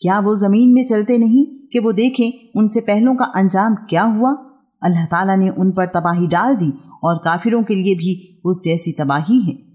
کیا وہ زمین میں چلتے نہیں کہ وہ دیکھیں ان سے پہلوں کا انجام کیا ہوا؟ اللہ تعالیٰ نے ان پر تباہی ڈال دی اور کافروں کے لیے بھی اس جیسی تباہی ہے۔